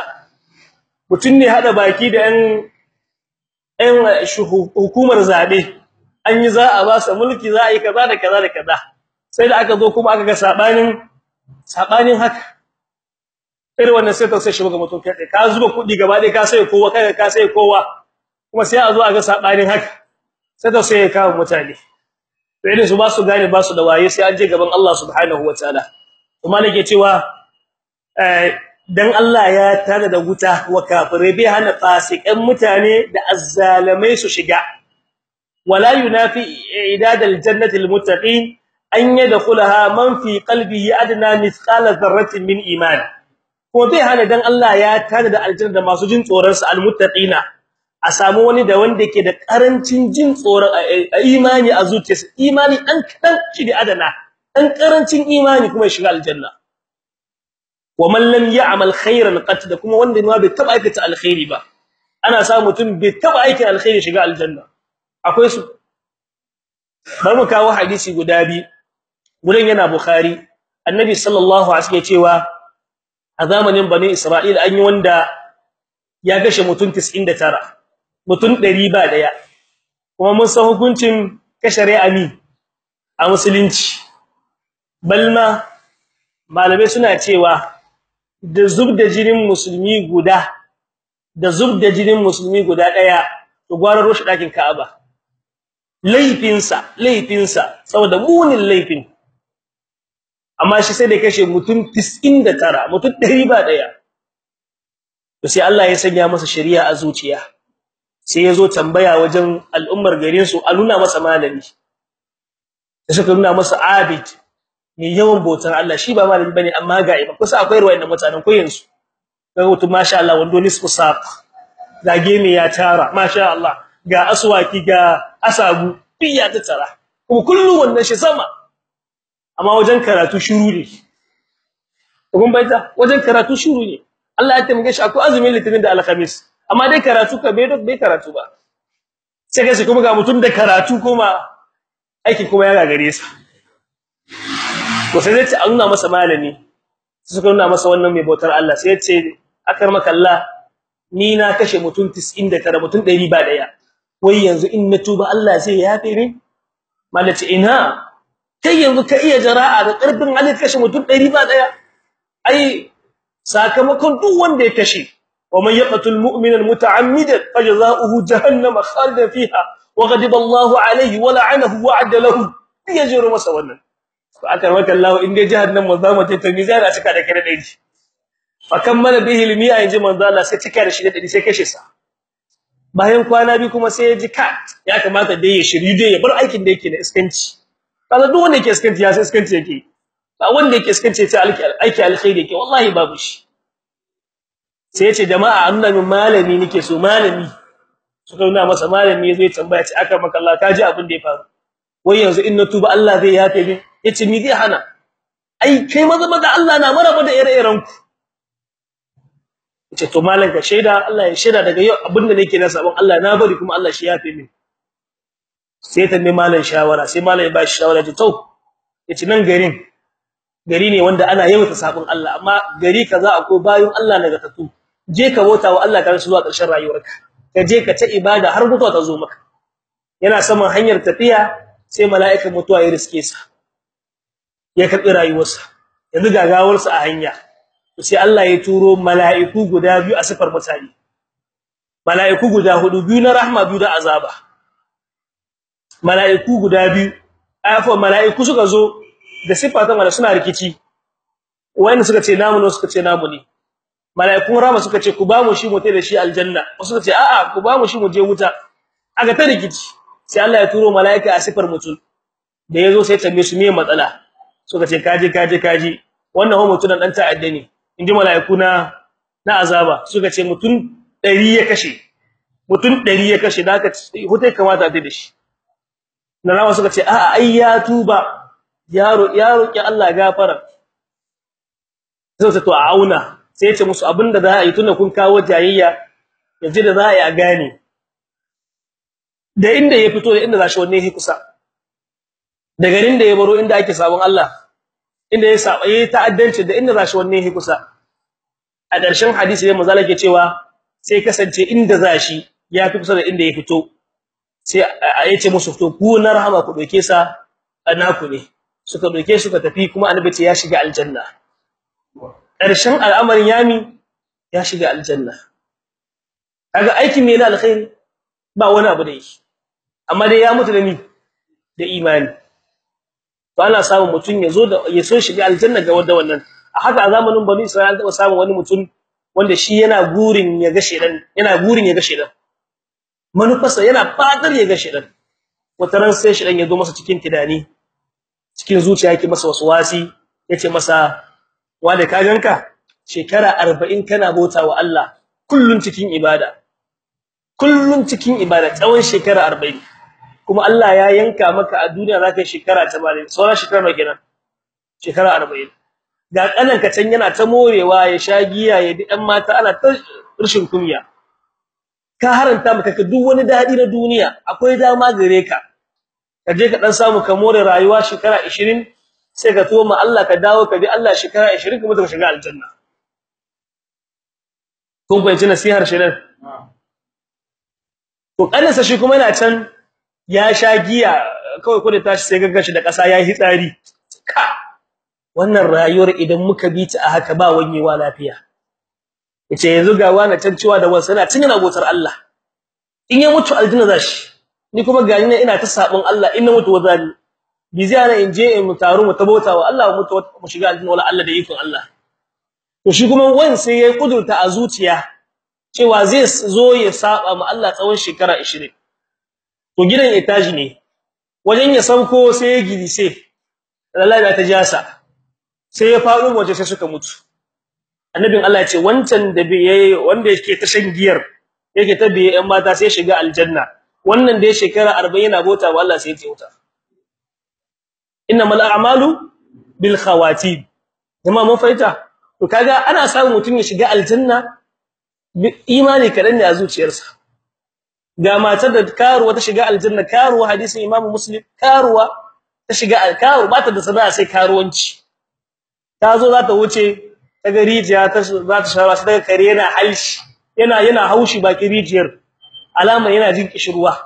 mutum ne hada baki da ɗan ɗan hukumar zaɓe an yi za a ba sa mulki za a yi kaza da kaza da kaza. Sai da aka zo kuma aka ga sabanin sabanin haka. Irin wannan sai ta sai shi ga mutum kai ka zuba kuɗi gaba dai ka sai kowa kai ka sai kowa. Kuma sai a zo a ga sabanin haka. Sai ta sai kawo mutane. To idan su ba su gane ba su da waye sai an je gaban Allah subhanahu wataala kuma nake cewa dan Allah ya tada da wuta wa kafirai bai hana fasikan mutane da azzalamai su shiga. Wala yunafi idad aljannati almuttaqin an yadkhulaha man fi qalbihi adna mithqala dharratin min iman. Ko bai hana dan Allah ya tada da aljanna da masu jin tsoron sa almuttaqina. A samu wani da wanda yake da ƙarancin jin tsoron imani a zuciyarsa. Imani dan kadan shi da adana. Dan ƙarancin imani kuma shiga aljanna. Wa man lam ya'mal khairan qat da kuma wanda ma bai taba aikata alkhairi ba. Ana sa mutum bai taba aikin alkhairi shiga aljanna. Akwai su. Bar mu kawo hadisi guda bi gurin yana bukhari. Annabi sallallahu alaihi wasallam cewa a zamanin bani isra'il an yi wanda ya gashe mutum 99 mutum 100 ba ɗaya kuma mun san hukuncin kashe ra'ami a musulunci. Balma malamai suna cewa da zub da jinin musulmi guda da zub da jinin musulmi guda ɗaya to gwarar roshi ɗakin Ka'aba. Laifinsa laifinsa saboda munin laifin. Amma shi sai da kashe mutum 99 mutum 100 ba ɗaya to sai Allah ya sanya masa shari'a a zuciya. Sai ya zo tambaya wajen al'ummar garin su a nuna masa malami. Sai suka nuna masa abid. Mai yawan bautar Allah shi ba malami ba ne amma ga iba kusa akwai ruwayan mutanen ko yanzu? Ga mutum masha Allah wando nisfu saq. Ga geme ya tara masha Allah. Ga aswaki ga asagu biya ta tara kuma kullu wannan shi sama. Amma wajen karatu shiru ne. Kun baita wajen karatu shiru ne. Allah ya tambaye shi akwai azumin litinin da alkhamis amma dai karatu ka bai bai karatu ba. Sai kai kuma ga mutum da karatu kuma aiki kuma ya gagare sa. to sai zai ce an nuna masa malami suka nuna masa wannan mai bautar Allah sai ya ce akar maka Allah ni na kashe mutum 99 mutum 100 ba daya wai yanzu in na tuba Allah zai yafe ni malaci ina kai yanzu ka iya jara'a da karfin halin kashe mutum 100 ba daya ai sakamakon duk wanda ya kashe ومن يقتل مؤمنا متعمدا فجزاؤه جهنم خالدا فيها وغضب الله عليه ولعنه وعد له يجر masa wannan aka maka Allah in dai jahannam mazama ta mizan a cika da kare dai fa kammala bihi ilmiya yaji manzo Allah sai cika da shi da sai kashe sa. Bayan kwana bi kuma sai ya ji ka ya kamata dai ya shiri dai ya bar aikin da yake da iskanci. Kaza duk wanda yake iskanci ya sai iskanci yake ba wanda yake iskanci sai aiki alkhairi yake wallahi babu shi. Sai ya ce jama'a annuna min malami nake so malami. Suka nuna masa malami zai tambaya ce aka maka Allah ka ji abin da ya faru. Wai yanzu in na tuba Allah zai yafe min? Ya ce mi zai hana? Ai kai maza maza Allah na maraba da ire-iren ku ya ce to malan ka shaida Allah ya shaida daga yau abin da nake na sabon Allah na bari kuma Allah shi yafe min sai ta ne malan shawara sai malan ya ba shi shawara ta to ya ce nan garin gari ne wanda ana yawaita sabon Allah amma gari kaza akwai bayin Allah daga tatu je ka bauta wa Allah ka zuwa ƙarshen rayuwarka. Ka je ka ta ibada har mutuwa ta zo maka. Yana saman hanyar tafiya sai mala'ikan mutuwa ya riske sa. Ya karɓi rayuwarsa yanzu gagawarsa a hanya. Sai Allah ya turo mala'iku guda biyu a sifar mutane. Mala'iku guda huɗu biyu na rahma biyu da azaba. Mala'iku guda biyu afa mala'iku suka zo da sifa ta mala suna rikici. Wanda suka ce namu ne suka ce namu ne. Mala'ikun rahma suka ce ku ba mu shi mu tai da shi aljanna. Wasu suka ce a'a ku ba mu shi mu je wuta. Aga ta rikici. Sai Allah ya turo mala'ika a sifar mutum. Da ya zo sai tambaye su me matsala? Suka ce kaje kaje kaje wannan ho mutunan dan ta'adda ne inji mala'iku na na azaba suka ce mutum 100 ya kashe mutum 100 ya kashe da aka hutai kamata a da shi. Na rawa suka ce a'a ai ya tuba yaro yaro ki Allah gafara. Sai ta to a auna. Sai ya ce musu abin da za a yi tunda kun kawo jayayya yanzu da za a yi a gane. Da inda ya fito da inda zashi wanne yake kusa? Da garin da ya baro inda ake sabon Allah inda ya saba yayi ta'addanci da inda zashi wanne yake kusa. A ƙarshen hadisi ne manzo ke cewa sai kasance inda zashi yafi kusa da inda ya fito. Sai ya ce musu to ku na rahama ku doke sa anaku ne. Suka doke suka tafi kuma annabi ce ya shiga aljanna. Ƙarshen al'amarin yami ya shiga aljanna. Kaga aikin me na alkhairi? Ba wani abu da yake. Amma dai ya mutu da ni da imani. To ana samu mutun ya zo da ya so shiga aljanna ga wanda wannan. A haka a zamanin bani isra'il da samu wani mutum wanda shi yana gurin ya ga shedan yana gurin ya ga shedan. Manufarsa yana fadar ya ga shedan. Wataran sai shedan ya zo masa cikin tidani cikin zuciya yake masa waswasi ya ce masa wanda ka ganka shekara 40 kana bautawa Allah kullun cikin ibada. Kullun cikin ibada tsawon shekara 40 kuma Allah ya yanka maka a duniya zaka shekara 80 sauran shekara nawa kenan? Shekara 40 ga kananka can yana ta morewa ya sha giya ya bi dan mata ana ta rishin kunya. Ka haranta maka ka duk wani daɗi na duniya akwai dama gare ka. Ka je ka dan samu ka more rayuwa shekara 20 sai ka tuwo ma Allah ka dawo ka bi Allah shekara 20 kuma ka shiga aljanna. Kun fahimci nasihar shi nan? To kanansa shi kuma yana can ya sha giya kawai da tashi sai gaggar shi da kasa ya hitsari wannan rayuwar idan muka bi ta a haka ba wanyewa lafiya. Yace yanzu ga wani can cewa da wasu na tun yana gotar Allah. In ya mutu aljanna zashi ni kuma ga ni ina ta sabon Allah in na mutu wazani bi ziyara in je in mutaru mu tabota wa Allah mu mutu mu shiga aljanna wala Allah da ikon Allah. To shi kuma wan sai yayi kudurta a zuciya cewa zai zo ya saba ma Allah tsawon shekara 20 to gidan etaji ne. Wajen ya sauko sai ya gidise Allah ya ta jasa sai ya faɗo waje sai suka mutu. Annabin Allah ya ce wancan da bai wanda yake ta shan giyar yake ta biye ɗan mata sai shiga aljanna. Wannan da ya shekara 40 yana bota wa Allah sai ya wuta. Innamal a'malu bil khawatim. Kuma mun faita to kaga ana samun mutum ya shiga aljanna imani kadan ne a zuciyarsa. Ga matar da karuwa ta shiga aljanna karuwa hadisin imamu muslim karuwa ta shiga alkaru ba ta da sana'a sai karuwanci. Ta zo za ta wuce ta ga rijiya ta za ta shara sai daga kare yana halshi yana yana haushi baki rijiyar. Alama yana jin kishirwa.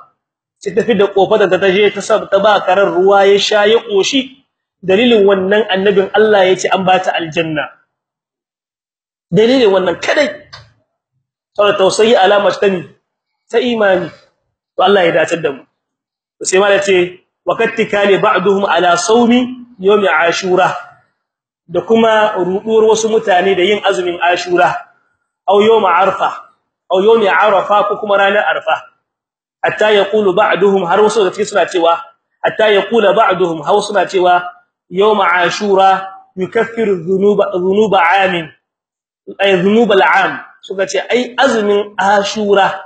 Sai tafi da ƙofar da ta je ta sab ta ba karar ruwa ya sha ya koshi dalilin wannan annabin Allah ya ce an bata aljanna. Dalilin wannan kadai saboda tausayi alama ta ni ta imani. To Allah ya dace da mu. Sai ma ya ce waqattikali ba'duhum ala sawmi yawmi ashura. Da kuma ruduwar wasu mutane da yin azumin ashura. Aw yawm arfa aw yawm arafa ko kuma ranar arfa. Hatta yaqulu ba'duhum har wasu da suna cewa hatta yaqula ba'duhum har suna cewa yawm ashura yukaffiru dhunuba dhunuba amin ay dhunub al'am. Suka ce ai azumin ashura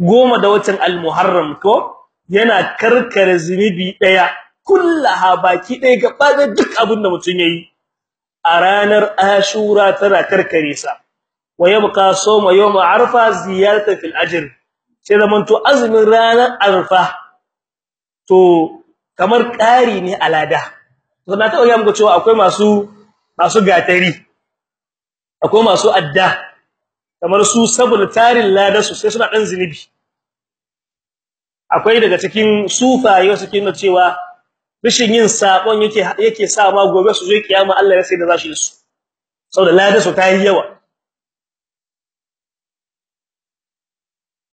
goma da watan al-muharram ko yana karkare zunubi ɗaya kullaha baki ɗaya gaba da duk abin da mutun yayi a ranar ashura tana karkare sa. Wa yabqa sawma yawm arfa ziyaratan fil ajr. Sai zaman to azumin ranar arfa to kamar ƙari ne alada to na taɓa muku cewa akwai masu masu gatari akwai masu adda. Kamar su saboda tarin lada su sai suna dan zinubi akwai daga cikin sufaye suke nuna cewa rishin yin sabon yake yake sa ma gobe su zo kiyama Allah ya sai da zashi su. Saboda lada su ta yi yawa.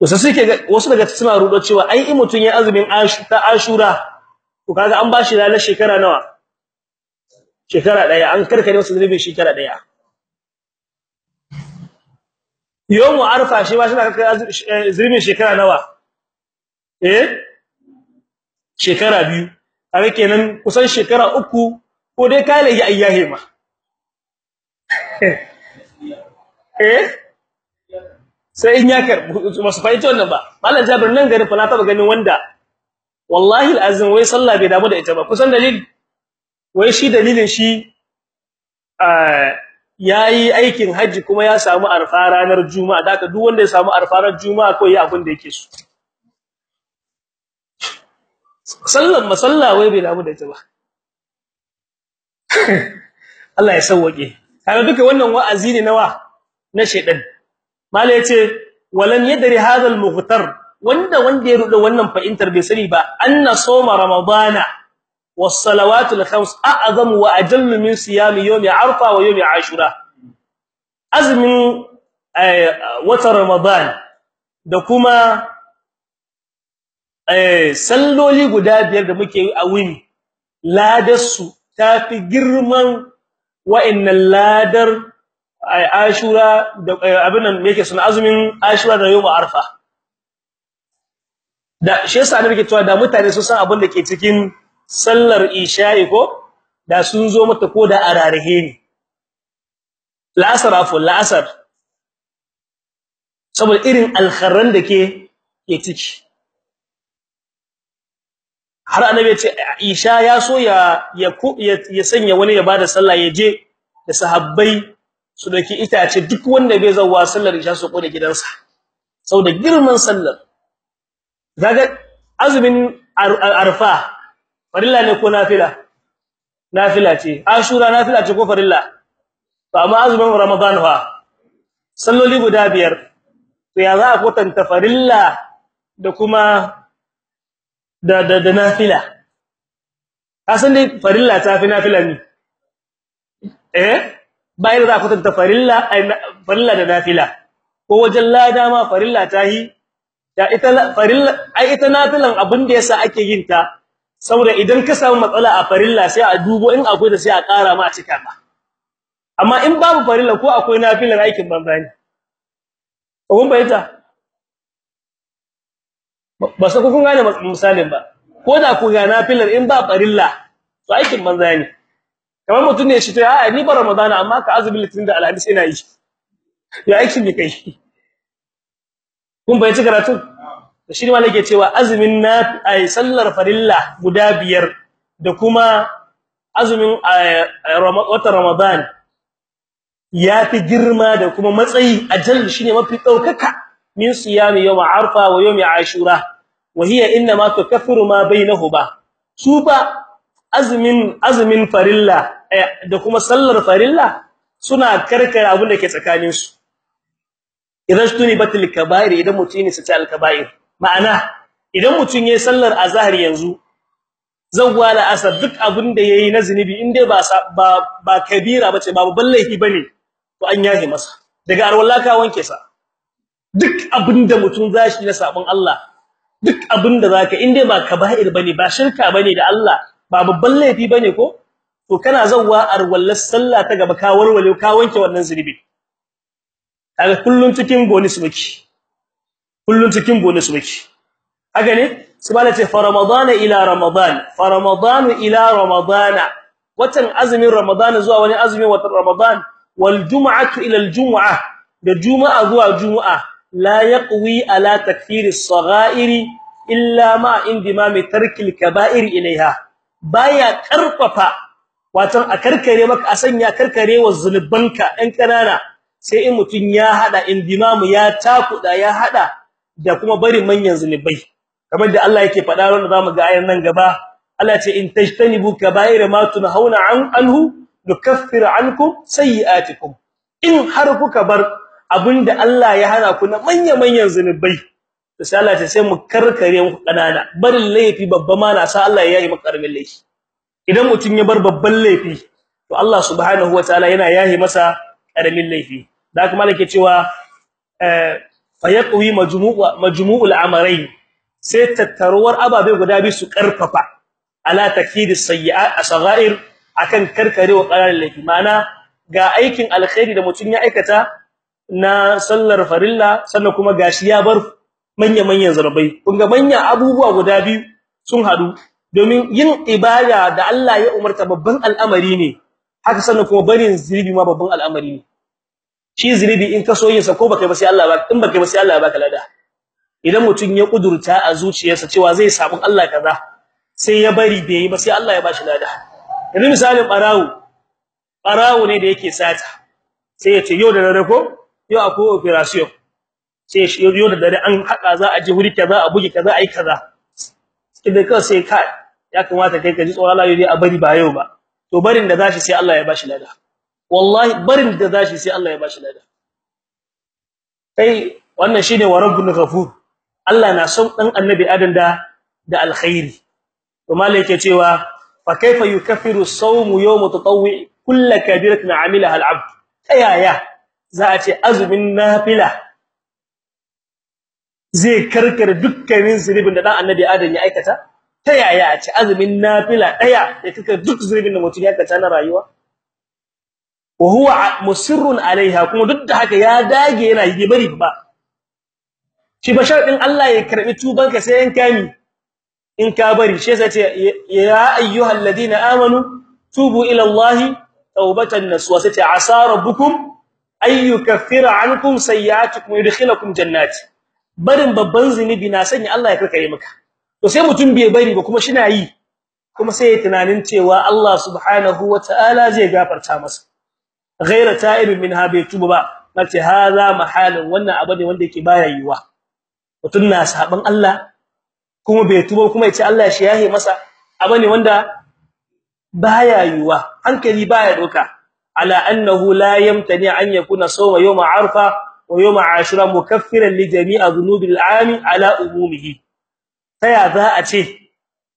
Sai suke wasu daga suna rudo cewa ai in mutun ya azumin ta ashura to kaga an bashi lalar shekara nawa? Shekara ɗaya an karkare wasu zunubin shekara ɗaya yawmu arfa shi ba shi karkare zunubin shekara nawa? Eh? Shekara biyu. Kaga kenan kusan shekara uku ko dai kai lagi ayyahe ma. Eh? Sai in ya karbu masu fahimci wannan ba. Mallan jabir nan gari fa na taba ganin wanda wallahi alazim wai sallah bai damu da ita ba. Kusan dalili wai shi dalilin shi yayi aikin haji kuma ya samu arfa ranar juma'a. Da duk wanda ya samu arfa ranar juma'a ko yi abin da yake so. Sallan masalla wai bai damu da ita ba. Allah ya sauke kaga duka wannan wa'azi ne nawa na shedan mala ya ce walan yadri hadha al-mughtar wanda wanda ya rudo wannan fa'intar bai sani ba anna sawma ramadana. A'zamu wa ajallu min siyam yawm arfa wa yawm ashura azmin wata ramadan da kuma eh salloli guda biyar da muke yi a wuni ladarsu tafi girman wa'annan ladar ashura da abin azumin ashura da arfa da shi yasa annabi ke cewa da mutane sun san abin da ke cikin sallar isha'i ko da sun zo mata ko da ararihe ne. La'asar afu la'asar. Saboda irin alkharran da ke ke ciki. Har annabi ya ce Aisha ya so ya ya sanya wani ya ba da sallah ya je da sahabbai su dake itace duk wanda bai zawa sallar Isha su kode gidansa. Saboda girman sallar. Kaga azumin arfa farilla ne ko nafila? Nafila ce. Ashura nafila ce ko farilla? To amma azumin ramadan fa salloli guda biyar to ya za a kwatanta farilla da kuma da da, da nafila? Kasan dai farilla ta fi nafila ne eh? Bayan za a kwatanta farilla farilla da nafila. Ko wajen lada ma farilla ta yi ya ita farilla ai ita nafilan abin da yasa ake yin ta saboda idan ka samu matsala a farilla sai a dubo in akwai da sai a ƙara ma a cika ba amma in babu farilla ko akwai nafilan aikin banza ne. Kun bayyana ba sai kun gane misalin ba. Ko da ku ga nafilar in ba farilla to aikin banza ne. Kamar mutum ne shi to a ni ba ramadana amma ka azumi litin da alhadis ina yi. Ya aikin ne kai kun bayyana karatu da shi ma nake cewa azumin na ay sallar farilla guda biyar da kuma azumin watan ramadan yafi girma da kuma matsayi ajal shine mafi ɗaukaka min siyami yawm arfa wa yawm ashura. Wa hiya inma tukaffiru ma bainahuma. Su ba azumin azumin farilla da kuma sallar farilla suna karkare abin da ke tsakanin su idan stuni batil kaba'ir idan mutune su ta al kaba'ir ma'ana idan mutun yayin sallar azhar yanzu zawwa la asar duk abin da yayi na zinubi in dai ba ba kabira bace ba laifi ba ne to an yahe masa. Daga arwallaka wanke sa. Duk abin da mutun zashi na sabon Allah duk abin da zaka in dai ba kaba'ir ba ne ba shirka ba ne da Allah ba babban laifi ba ne ko? To kana zawwa arwallar sallah ta gaba ka warwale ka wanke wannan zinubi kaga kullun cikin bonus muke. Kullun cikin bonus muke. Haka ne subhana ce fa ramadana ila ramadan. Fa ramadanu ila ramadana. Watan azumin ramadan zuwa wani azumin watan ramadan. Wal jum'atu ila al jum'ah da juma'a zuwa juma'a. La yaqwi ala takfiri as-sagha'iri illa ma indimami tarkil kaba'ir ilaiha. Baya ƙarfafa wato a karkare maka a sanya karkare wa zunubanka ɗan kanana sai in mutun ya hada indimamu ya takuda ya hada da kuma bari manyan zunubai. Kamar da Allah yake faɗa ran za mu ga ayan nan gaba Allah ce in tajtanibu kaba'ir ma tunhauna an anhu nukaffir ankum sayi'atikum in har kuka bar abin da Allah ya hana ku na manyan manyan zunubai to sai Allah ya sai mu karkare muku kanana barin laifi babba ma na sa Allah ya yi maka ƙaramin laifi. Idan mutun ya bar babban laifi to Allah subhanahu wataala yana yahi masa ƙaramin laifi. Da kuma malike cewa eh fayaqwi majmu'u majmu'ul amrayn sai tattaruwar ababe guda biyu su ƙarfafa ala takfir as-sayyi'at as-saghair akan karkarewa ƙananan laifi. Mana ga aikin alkhairi da mutun ya aikata na sallar farilla sannan kuma gashi ya bar manya-manyan zarbai kun ga manyan abubuwa guda biyu sun hadu domin yin ibada da Allah ya umarta babban al'amari ne. Haka sannan kuma barin zulubi ma babban al'amari ne. Shi zulubi in ka so yin sa ko baka ba sai Allah ba in baka ba sai Allah ya baka lada. Idan mutun ya kudurta a zuciyarsa cewa zai samu Allah kaza sai ya bari bai yi ba sai Allah ya bashi lada. Yanzu misalin barawo barawo ne da yake sata. Sai ya ce yau da dare ko? Yau akwai operation. Sai shi yau da dare an haka za a je wuri kaza a buge kaza ai kaza. Sai da kai sai kai ya kamata kai ka ji tsoron Allah a bari ba yau ba. To barin da zashi sai Allah ya bashi lada. Wallahi barin da zashi sai Allah ya bashi lada. Kai wannan shine wa rabbul ghafur. Allah na son dan annabi adam da da alkhairi. To malai yake cewa fa kaifa yukaffiru as-sawmu yawm tatawwi kull kabiratin amilaha al-abd. Tayaya za a ce azumin nafila zai karkare dukkanin zunubin da dan annabi adam ya aikata? Tayaya a ce azumin nafila ɗaya da kaka duk zunubin da mutum ya aikata na rayuwa? Wa huwa musirrun alaiha kuma duk da haka ya dage yana yi bari ba. Shi ba sharadin Allah ya karɓi tubanka sai in kami in ka bari. Shi yasa ce ya ayyuhal ladina amanu tubu ila Allah tawbatan nasuha. Sai ce asa rabbukum ay ankum sayyi'atikum yudkhilukum jannati. Barin babban zinubi na sanya Allah ya karkare maka. To sai mutum bai bari ba kuma shina yi. Kuma sai ya tunanin cewa Allah subhanahu wataala zai gafarta masa. Ghaira ta'ibin minha bai tuba ba nace haza mahalin wannan abu ne wanda yake baya yiwa mutun na saban Allah kuma bai tuba kuma ya ce Allah shi yahe masa abu wanda baya yiwa hankali baya doka ala annahu la yamtani an yakuna sawma yawm arfa wa yawm ashura mukaffiran li jami'a dhunubil 'ami ala umumihi taya za a ce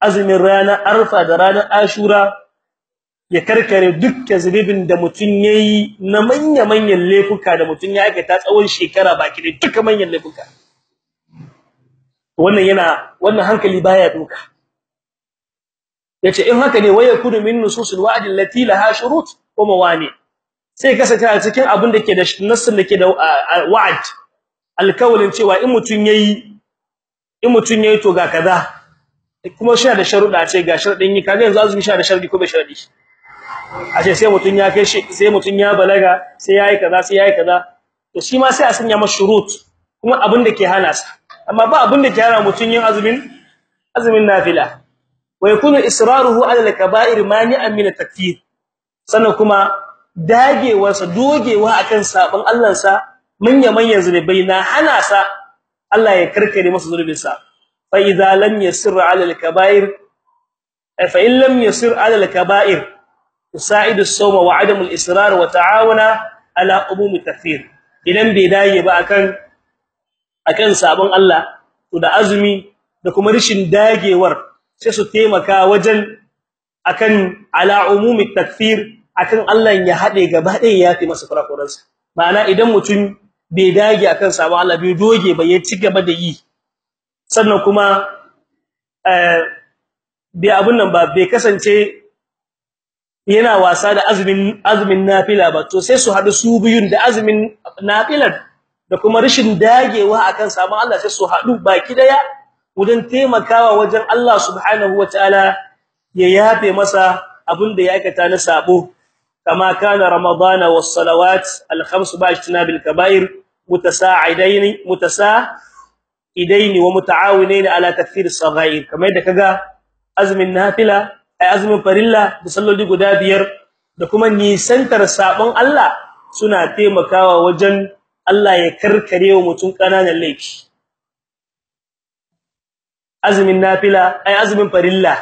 azumin ranar arfa da ranar ashura ya karkare dukkan zunubin da mutun yayi na manya manyan laifuka da mutun ya aikata tsawon shekara baki da dukkan manyan laifuka. Wannan yana wannan hankali baya doka ya ce in haka ne waya kudu min nususul wa'd allati laha shurut wa mawani. Sai kasance a cikin abin da ke da nassin da ke da wa'd alkawlin cewa in mutun yayi in mutun yayi to ga kaza. Kuma shi da sharuda ce ga sharadin yi kaga yanzu azumi shi da sharadi ko bai sharadi ashe sai mutun ya kai sai mutun ya balaga sai yayi kaza sai yayi kaza. To shi ma sai a sanya masa shurut kuma abin da ke hana sa. Amma ba abin da ke hana mutun yin azumin azumin nafila. Wa yakunu israruhu ala al-kaba'ir mani'an min at-takfir. Sannan kuma dagewarsa dogewa akan sabon Allah sa manya manyan zunubai na hana sa Allah ya karkare masa zunubin sa fa idza lam yasir ala al-kaba'ir fa in lam yasir ala al-kaba'ir wa 'adamu al-israr wa ta'awuna ala umum at-takfir idan bai dage ba akan akan sabon Allah to da azumi da kuma rishin dagewar sai su taimaka wajen akan ala umumi takfir akan Allah ya hade gaba ɗaya ya fi masa kurakuransa. Ma'ana idan mutum bai dage akan sabon Allah bai doge ba ya ci da yi. Sannan kuma eh bai abun nan kasance yana wasa da azumin azumin nafila ba to sai su hadu su biyun da azumin nafilar da kuma rishin dagewa akan sabon Allah sai su hadu baki ɗaya wajen taimakawa wajen Allah subhanahu wataala ya yafe masa abin da ya aikata na sabo kama kana ramadana was salawat al khams ba'tinabil kaba'ir mutasaa'idain mutasa idaini wa muta'awinaini ala takfir as-saghair kamar yadda kaga azumin nafila ai azumin farilla da salloli guda biyar da kuma nisantar sabon Allah suna taimakawa wajen Allah ya karkare wa mutum ƙananan laifi. Azumin nafila ai azumin farilla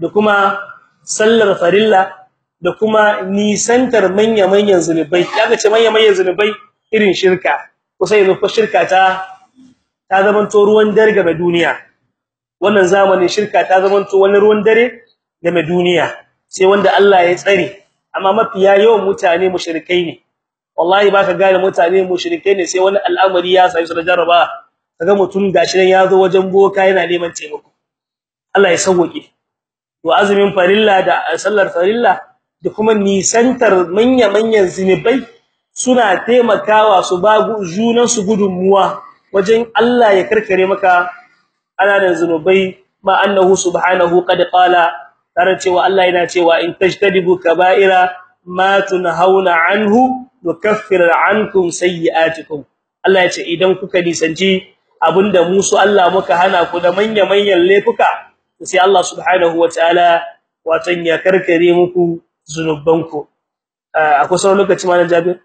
da kuma sallar farilla da kuma nisantar manya manyan zunubai kaga ce manya manyan zunubai irin shirka kusa yanzu shirka ta ta zamanto ruwan dare ga duniya. Wannan zamanin shirka ta zamanto wani ruwan dare ga duniya sai wanda Allah ya tsare. Amma mafiya yawan mutane mushrikai ne. Wallahi baka gane mutane mushrikai ne sai wani al'amari ya sai su da jarraba. Kaga mutun gashi nan ya zo wajen boka yana neman taimako. Allah ya sauke to azumin farilla da sallar farilla da kuma nisantar manya manyan zinubai suna taimakawa su ba junan su gudunmuwa wajen Allah ya karkare maka ananan zinubai ma annahu subhanahu qad qala tare cewa Allah yana cewa in tajtadibu kaba'ira ma tunhauna anhu nukaffir ankum sayyi'atikum. Allah ya ce idan kuka nisanci abin da musu Allah muka hana ku da manya manyan laifuka sai Allah subhanahu wataala watan ya karkare muku zunubanku. Akwai sauran lokaci malam Jabir?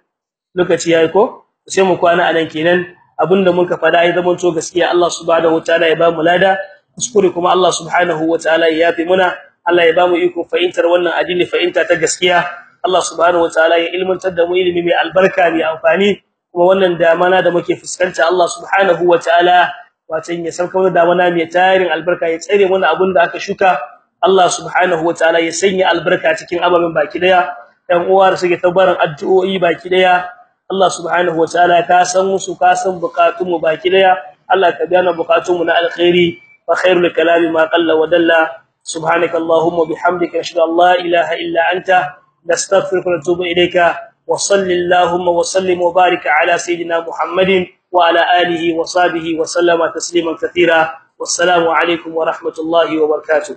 Lokaci yayi ko? Sai mu kwana a nan kenan. Abinda muka fada ai zaman to gaskiya Allah subhanahu wataala ya ba mu lada. Kuskure kuma Allah subhanahu wataala ya yafi muna. Allah ya ba mu iko fahimtar wannan addini fahimta ta gaskiya. Allah subhanahu wataala ya ilmantar da mu ilimi mai albarka mai amfani. Kuma wannan damana da muke fuskanta Allah subhanahu wataala watan ya sauka mana damana mai tarin albarka ya tsare mana abin da aka shuka. Allah subhanahu wataala ya sanya albarka cikin ababen baki ɗaya. Ɗan uwa da suke tabarin addu'o'i baki ɗaya. Allah subhanahu wataala ka san musu ka san bukatun mu baki ɗaya. Allah ka gana bukatun mu na alkhairi. Wa khairul kalami ma qalla wa dalla. subhanakallahumma bihamdika ashhadu an la ilaha illa anta نستغفرك ونتوب إليك وصل اللهم وسلم وبارك على سيدنا محمد وعلى آله وصحبه وسلم تسليما كثيرا والسلام عليكم ورحمة الله وبركاته